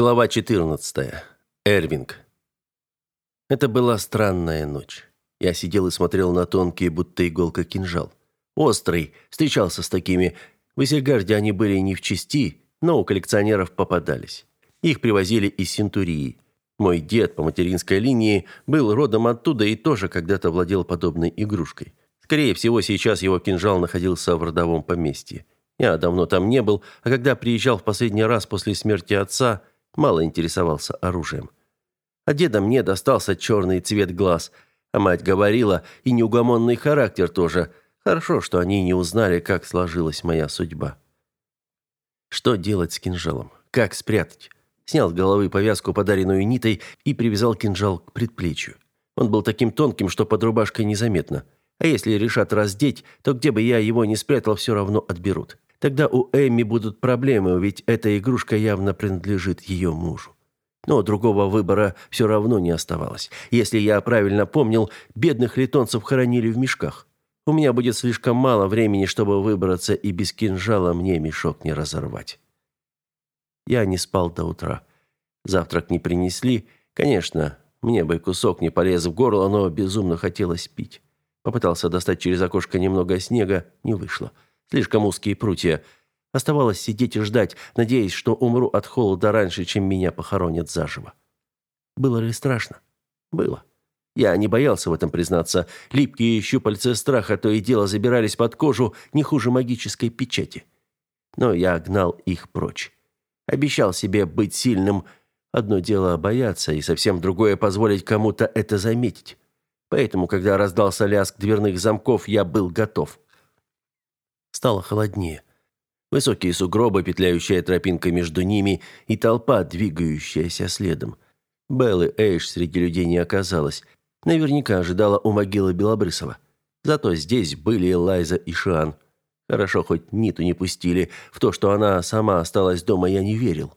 Глава 14. Эрвинг. Это была странная ночь. Я сидел и смотрел на тонкий, будто иголка кинжал. Острый, встречался с такими. В Изергарде они были не в чести, но у коллекционеров попадались. Их привозили из Сентурии. Мой дед по материнской линии был родом оттуда и тоже когда-то владел подобной игрушкой. Скорее всего, сейчас его кинжал находился в родовом поместье. Я давно там не был, а когда приезжал в последний раз после смерти отца – мало интересовался оружием. А деда мне достался черный цвет глаз, а мать говорила, и неугомонный характер тоже. Хорошо, что они не узнали, как сложилась моя судьба. Что делать с кинжалом? Как спрятать? Снял с головы повязку, подаренную Нитой, и привязал кинжал к предплечью. Он был таким тонким, что под рубашкой незаметно. А если решат раздеть, то где бы я его ни спрятал, все равно отберут. Тогда у Эми будут проблемы, ведь эта игрушка явно принадлежит ее мужу. Но другого выбора все равно не оставалось. Если я правильно помнил, бедных литонцев хоронили в мешках. У меня будет слишком мало времени, чтобы выбраться, и без кинжала мне мешок не разорвать. Я не спал до утра. Завтрак не принесли. Конечно, мне бы кусок не полез в горло, но безумно хотелось пить. Попытался достать через окошко немного снега, не вышло. Слишком узкие прутья. Оставалось сидеть и ждать, надеясь, что умру от холода раньше, чем меня похоронят заживо. Было ли страшно? Было. Я не боялся в этом признаться. Липкие щупальца страха то и дело забирались под кожу не хуже магической печати. Но я гнал их прочь. Обещал себе быть сильным. Одно дело бояться, и совсем другое позволить кому-то это заметить. Поэтому, когда раздался лязг дверных замков, я был готов. Стало холоднее. Высокие сугробы, петляющая тропинка между ними и толпа, двигающаяся следом. Беллы Эйш среди людей не оказалось. Наверняка ожидала у могилы Белобрысова. Зато здесь были Лайза и Шан. Хорошо, хоть Ниту не пустили. В то, что она сама осталась дома, я не верил.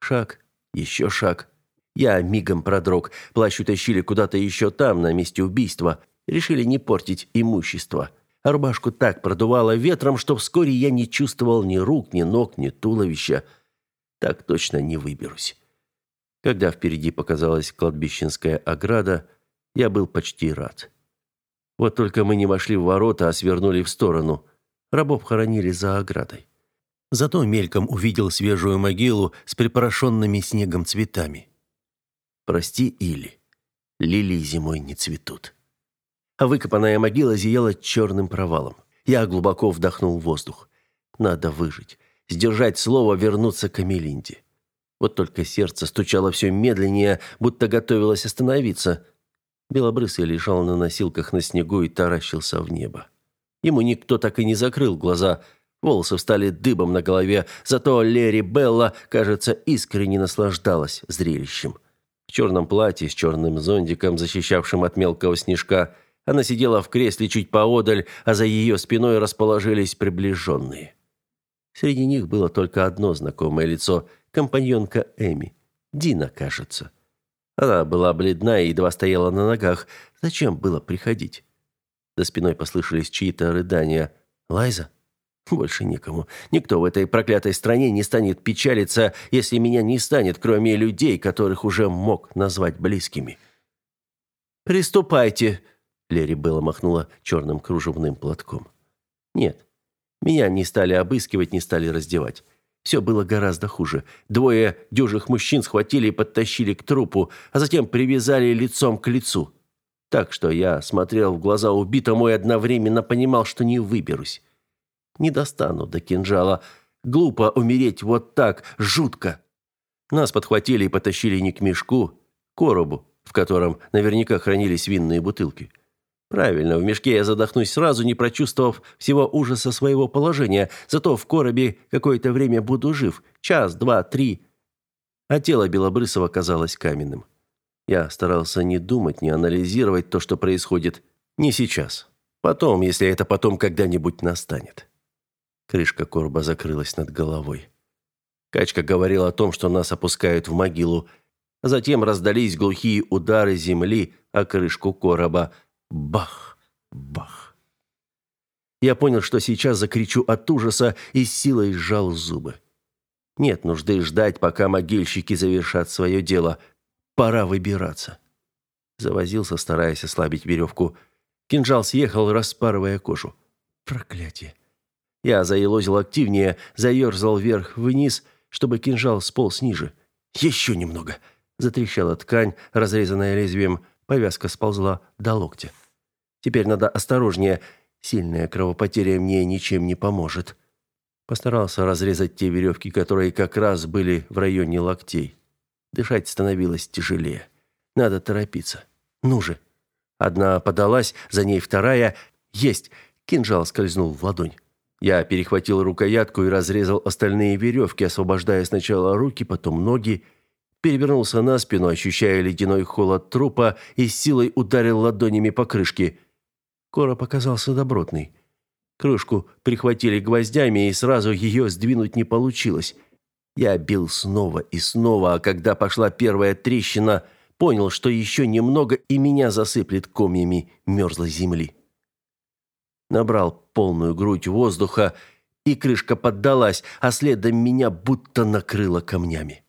Шаг, еще шаг. Я мигом продрог. Плащ утащили куда-то еще там, на месте убийства. Решили не портить имущество рубашку так продувало ветром, что вскоре я не чувствовал ни рук, ни ног, ни туловища. Так точно не выберусь. Когда впереди показалась кладбищенская ограда, я был почти рад. Вот только мы не вошли в ворота, а свернули в сторону. Рабов хоронили за оградой. Зато мельком увидел свежую могилу с припорошенными снегом цветами. Прости, Или, лилии зимой не цветут а выкопанная могила зияла черным провалом. Я глубоко вдохнул воздух. Надо выжить, сдержать слово, вернуться к Эмилинде. Вот только сердце стучало все медленнее, будто готовилось остановиться. Белобрысый лежал на носилках на снегу и таращился в небо. Ему никто так и не закрыл глаза. Волосы встали дыбом на голове, зато Лери Белла, кажется, искренне наслаждалась зрелищем. В черном платье с черным зонтиком, защищавшим от мелкого снежка – она сидела в кресле чуть поодаль, а за ее спиной расположились приближенные. Среди них было только одно знакомое лицо – компаньонка Эми. Дина, кажется. Она была бледна и едва стояла на ногах. Зачем было приходить? За спиной послышались чьи-то рыдания. «Лайза?» Больше никому. Никто в этой проклятой стране не станет печалиться, если меня не станет, кроме людей, которых уже мог назвать близкими. «Приступайте», Лери Белла махнула черным кружевным платком. «Нет, меня не стали обыскивать, не стали раздевать. Все было гораздо хуже. Двое дюжих мужчин схватили и подтащили к трупу, а затем привязали лицом к лицу. Так что я смотрел в глаза убитому и одновременно понимал, что не выберусь. Не достану до кинжала. Глупо умереть вот так, жутко. Нас подхватили и потащили не к мешку, к коробу, в котором наверняка хранились винные бутылки. Правильно, в мешке я задохнусь сразу, не прочувствовав всего ужаса своего положения, зато в коробе какое-то время буду жив. Час, два, три. А тело Белобрысова казалось каменным. Я старался не думать, не анализировать то, что происходит. Не сейчас. Потом, если это потом когда-нибудь настанет. Крышка короба закрылась над головой. Качка говорила о том, что нас опускают в могилу. Затем раздались глухие удары земли о крышку короба – Бах! Бах! Я понял, что сейчас закричу от ужаса и с силой сжал зубы. Нет нужды ждать, пока могильщики завершат свое дело. Пора выбираться. Завозился, стараясь ослабить веревку. Кинжал съехал, распарывая кожу. Проклятие. Я заелозил активнее, заерзал вверх-вниз, чтобы кинжал сполз ниже. Еще немного. Затрещала ткань, разрезанная лезвием. Повязка сползла до локтя. Теперь надо осторожнее. Сильная кровопотеря мне ничем не поможет. Постарался разрезать те веревки, которые как раз были в районе локтей. Дышать становилось тяжелее. Надо торопиться. Ну же. Одна подалась, за ней вторая. Есть. Кинжал скользнул в ладонь. Я перехватил рукоятку и разрезал остальные веревки, освобождая сначала руки, потом ноги. Перевернулся на спину, ощущая ледяной холод трупа, и силой ударил ладонями по крышке. Короб оказался добротный. Крышку прихватили гвоздями, и сразу ее сдвинуть не получилось. Я бил снова и снова, а когда пошла первая трещина, понял, что еще немного, и меня засыплет комьями мерзлой земли. Набрал полную грудь воздуха, и крышка поддалась, а следом меня будто накрыло камнями.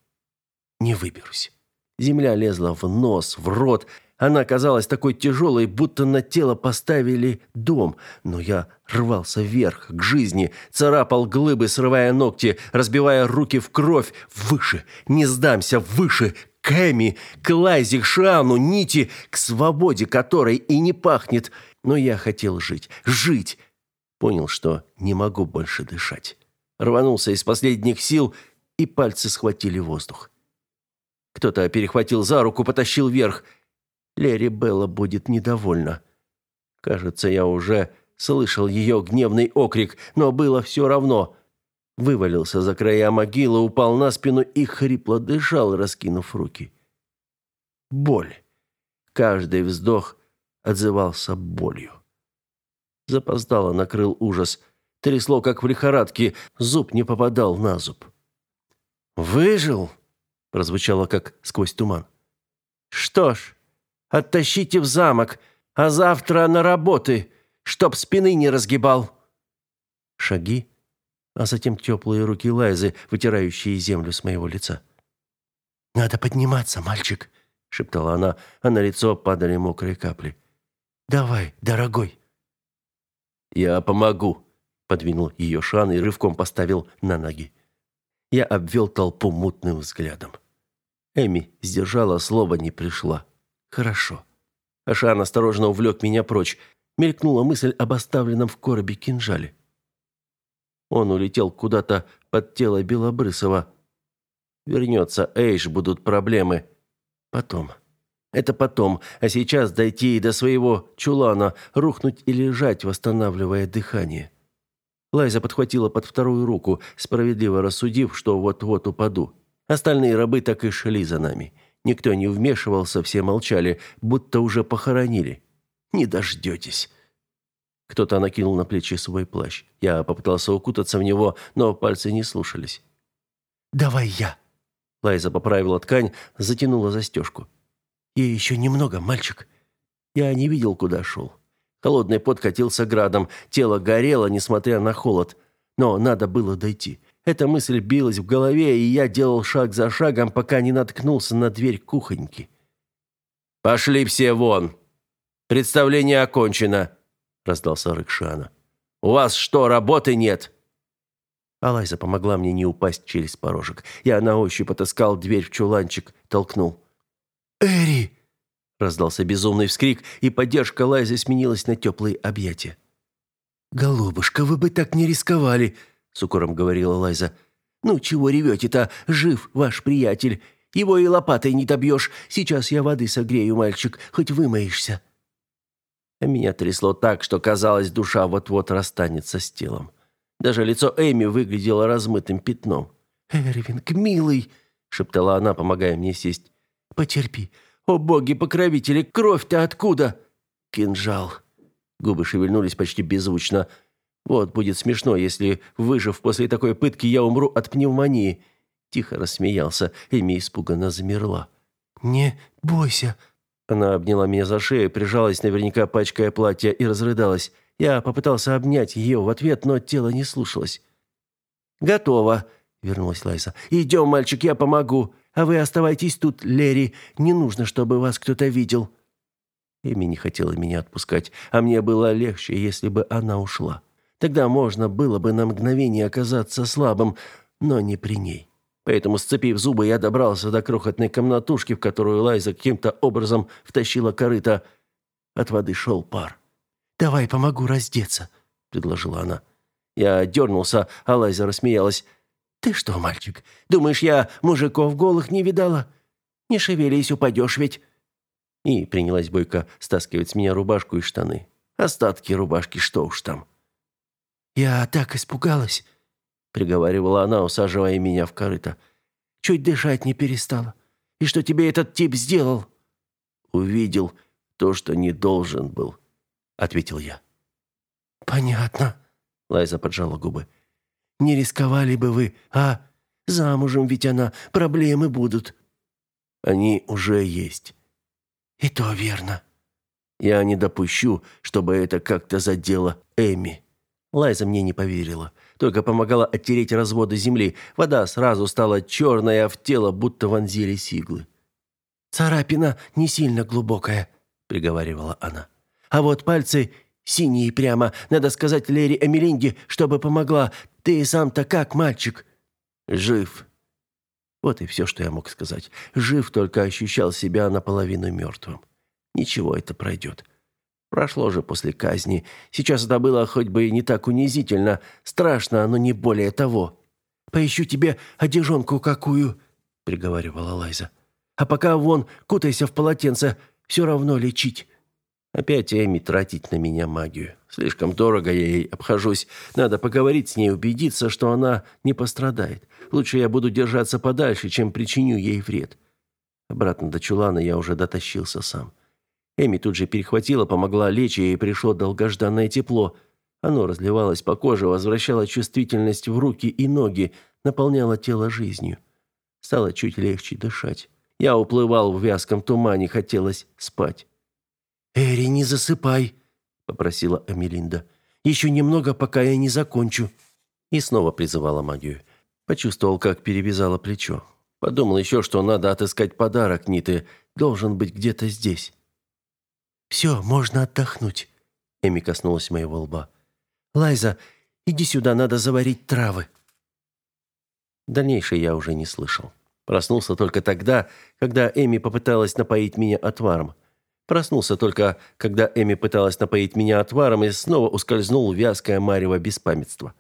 Не выберусь. Земля лезла в нос, в рот, она казалась такой тяжелой, будто на тело поставили дом, но я рвался вверх, к жизни, царапал глыбы, срывая ногти, разбивая руки в кровь. Выше, не сдамся, выше, к Эми, к Лайзе, к Шану, Нити, к свободе которой и не пахнет. Но я хотел жить, жить. Понял, что не могу больше дышать. Рванулся из последних сил, и пальцы схватили воздух. Кто-то перехватил за руку, потащил вверх – Лери Белла будет недовольна. Кажется, я уже слышал ее гневный окрик, но было все равно. Вывалился за края могилы, упал на спину и хрипло дышал, раскинув руки. Боль. Каждый вздох отзывался болью. Запоздало накрыл ужас. Трясло, как в лихорадке, зуб не попадал на зуб. «Выжил?» – прозвучало, как сквозь туман. «Что ж, Оттащите в замок, а завтра на работы, чтоб спины не разгибал». Шаги, а затем теплые руки Лайзы, вытирающие землю с моего лица. «Надо подниматься, мальчик», — шептала она, а на лицо падали мокрые капли. «Давай, дорогой». «Я помогу», — подвинул ее Шан и рывком поставил на ноги. Я обвел толпу мутным взглядом. Эми сдержала слово, не пришла. Хорошо. Ашан осторожно увлек меня прочь. Мелькнула мысль об оставленном в коробе кинжале. Он улетел куда-то под тело Белобрысова. Вернется Эйш, будут проблемы. Потом. Это потом. А сейчас дойти и до своего чулана, рухнуть и лежать, восстанавливая дыхание. Лайза подхватила под вторую руку, справедливо рассудив, что вот-вот упаду. Остальные рабы так и шли за нами. Никто не вмешивался, все молчали, будто уже похоронили. Не дождетесь. Кто-то накинул на плечи свой плащ. Я попытался укутаться в него, но пальцы не слушались. «Давай я!» Лайза поправила ткань, затянула застежку. «И еще немного, мальчик». Я не видел, куда шел. Холодный пот катился градом, тело горело, несмотря на холод. Но надо было дойти. Эта мысль билась в голове, и я делал шаг за шагом, пока не наткнулся на дверь кухоньки. «Пошли все вон! Представление окончено!» – раздался рык Шана. «У вас что, работы нет?» Алайза помогла мне не упасть через порожек. Я на ощупь отыскал дверь в чуланчик, толкнул. «Эри!» – раздался безумный вскрик, и поддержка Лайзы сменилась на теплые объятия. «Голубушка, вы бы так не рисковали!» с укором говорила Лайза. «Ну, чего ревете-то? Жив ваш приятель. Его и лопатой не добьешь. Сейчас я воды согрею, мальчик, хоть вымоешься». А меня трясло так, что казалось, душа вот-вот расстанется с телом. Даже лицо Эми выглядело размытым пятном. «Эрвинг, милый!» — шептала она, помогая мне сесть. «Потерпи. О, боги-покровители, кровь-то откуда?» «Кинжал». Губы шевельнулись почти беззвучно. Вот будет смешно, если, выжив после такой пытки, я умру от пневмонии. Тихо рассмеялся, Эми испуганно замерла. Не бойся. Она обняла меня за шею, прижалась, наверняка пачкая платье, и разрыдалась. Я попытался обнять ее в ответ, но тело не слушалось. «Готово», — вернулась Лайза. «Идем, мальчик, я помогу. А вы оставайтесь тут, Лерри. Не нужно, чтобы вас кто-то видел». Эми не хотела меня отпускать, а мне было легче, если бы она ушла. Тогда можно было бы на мгновение оказаться слабым, но не при ней. Поэтому, сцепив зубы, я добрался до крохотной комнатушки, в которую Лайза каким-то образом втащила корыто. От воды шел пар. «Давай помогу раздеться», — предложила она. Я дернулся, а Лайза рассмеялась. «Ты что, мальчик, думаешь, я мужиков голых не видала? Не шевелись, упадешь ведь». И принялась Бойко стаскивать с меня рубашку и штаны. Остатки рубашки, что уж там. «Я так испугалась», — приговаривала она, усаживая меня в корыто. «Чуть дышать не перестала. И что тебе этот тип сделал?» «Увидел то, что не должен был», — ответил я. «Понятно», — Лайза поджала губы. «Не рисковали бы вы, а? Замужем ведь она, проблемы будут». «Они уже есть». «И то верно». «Я не допущу, чтобы это как-то задело Эми». Лайза мне не поверила, только помогала оттереть разводы земли. Вода сразу стала черной, а в тело будто вонзились иглы. «Царапина не сильно глубокая», — приговаривала она. «А вот пальцы синие прямо. Надо сказать Лере Эмилинде, чтобы помогла. Ты сам-то как, мальчик?» «Жив». Вот и все, что я мог сказать. Жив, только ощущал себя наполовину мертвым. Ничего, это пройдет. Прошло же после казни. Сейчас это было хоть бы и не так унизительно. Страшно, но не более того. «Поищу тебе одежонку какую», — приговаривала Лайза. «А пока вон, кутайся в полотенце, все равно лечить». Опять Эми тратить на меня магию. Слишком дорого я ей обхожусь. Надо поговорить с ней, убедиться, что она не пострадает. Лучше я буду держаться подальше, чем причиню ей вред. Обратно до чулана я уже дотащился сам. Эми тут же перехватила, помогла лечь, и пришло долгожданное тепло. Оно разливалось по коже, возвращало чувствительность в руки и ноги, наполняло тело жизнью. Стало чуть легче дышать. Я уплывал в вязком тумане, хотелось спать. «Эри, не засыпай», — попросила Амелинда. «Еще немного, пока я не закончу». И снова призывала магию. Почувствовал, как перевязала плечо. Подумал еще, что надо отыскать подарок Ниты. Должен быть где-то здесь. «Все, можно отдохнуть», — Эми коснулась моего лба. «Лайза, иди сюда, надо заварить травы». Дальнейшее я уже не слышал. Проснулся только тогда, когда Эми попыталась напоить меня отваром. Проснулся только, когда Эми пыталась напоить меня отваром и снова ускользнул вязкое марево беспамятства.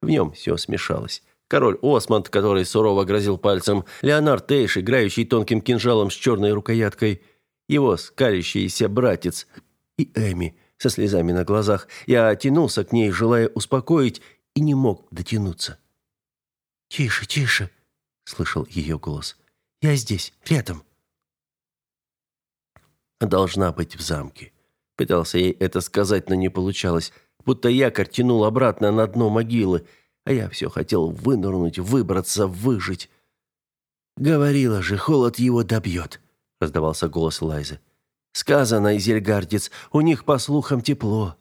В нем все смешалось. Король Осмонд, который сурово грозил пальцем, Леонард Тейш, играющий тонким кинжалом с черной рукояткой — его скалящийся братец и Эми со слезами на глазах. Я тянулся к ней, желая успокоить, и не мог дотянуться. «Тише, тише!» — слышал ее голос. «Я здесь, рядом». «Должна быть в замке». Пытался ей это сказать, но не получалось. Будто якорь тянул обратно на дно могилы, а я все хотел вынырнуть, выбраться, выжить. Говорила же, холод его добьет раздавался голос Лайзы. Сказано, Изельгардец, у них по слухам тепло.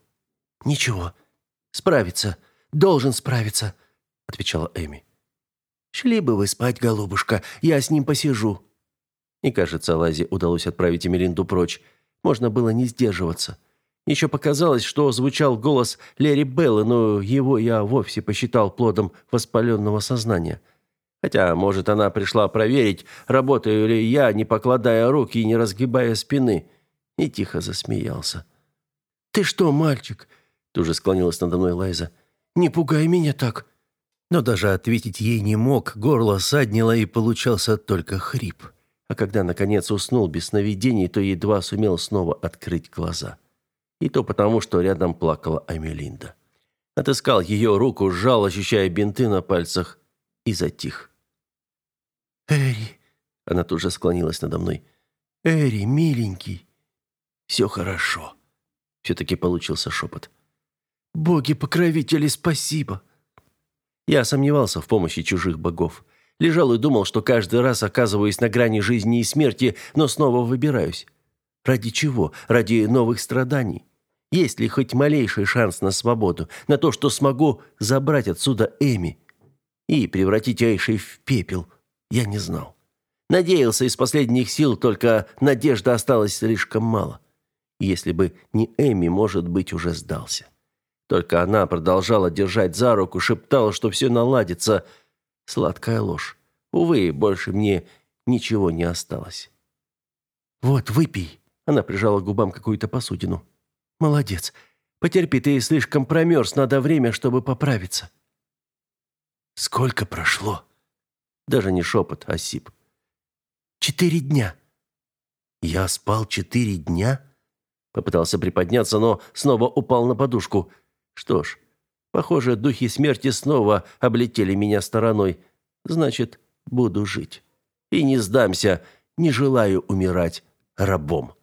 Ничего. Справится. Должен справиться, отвечала Эми. Шли бы вы спать, голубушка, я с ним посижу. И, кажется, Лайзе удалось отправить Эмилинду прочь. Можно было не сдерживаться. Еще показалось, что звучал голос Лери Беллы, но его я вовсе посчитал плодом воспаленного сознания. Хотя, может, она пришла проверить, работаю ли я, не покладая руки и не разгибая спины. И тихо засмеялся. «Ты что, мальчик?» Тут же склонилась надо мной Лайза. «Не пугай меня так!» Но даже ответить ей не мог, горло саднило и получался только хрип. А когда, наконец, уснул без сновидений, то едва сумел снова открыть глаза. И то потому, что рядом плакала Амелинда. Отыскал ее руку, сжал, ощущая бинты на пальцах, и затих. «Эри!» Она тут же склонилась надо мной. «Эри, миленький!» «Все хорошо!» Все-таки получился шепот. «Боги-покровители, спасибо!» Я сомневался в помощи чужих богов. Лежал и думал, что каждый раз оказываюсь на грани жизни и смерти, но снова выбираюсь. Ради чего? Ради новых страданий. Есть ли хоть малейший шанс на свободу, на то, что смогу забрать отсюда Эми? и превратить Эйшей в пепел, я не знал. Надеялся из последних сил, только надежды осталось слишком мало. Если бы не Эми, может быть, уже сдался. Только она продолжала держать за руку, шептала, что все наладится. Сладкая ложь. Увы, больше мне ничего не осталось. «Вот, выпей». Она прижала к губам какую-то посудину. «Молодец. Потерпи, ты слишком промерз, надо время, чтобы поправиться». «Сколько прошло?» Даже не шепот, а сип. «Четыре дня». «Я спал четыре дня?» Попытался приподняться, но снова упал на подушку. Что ж, похоже, духи смерти снова облетели меня стороной. Значит, буду жить. И не сдамся, не желаю умирать рабом.